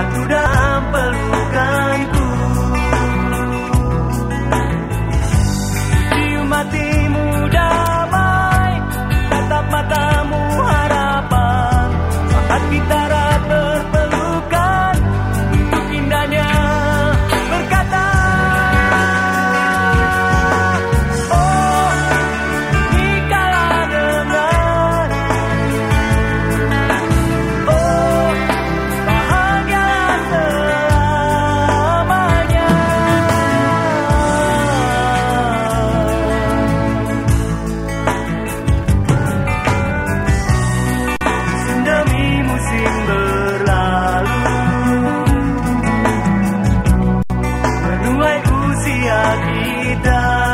natural. Kita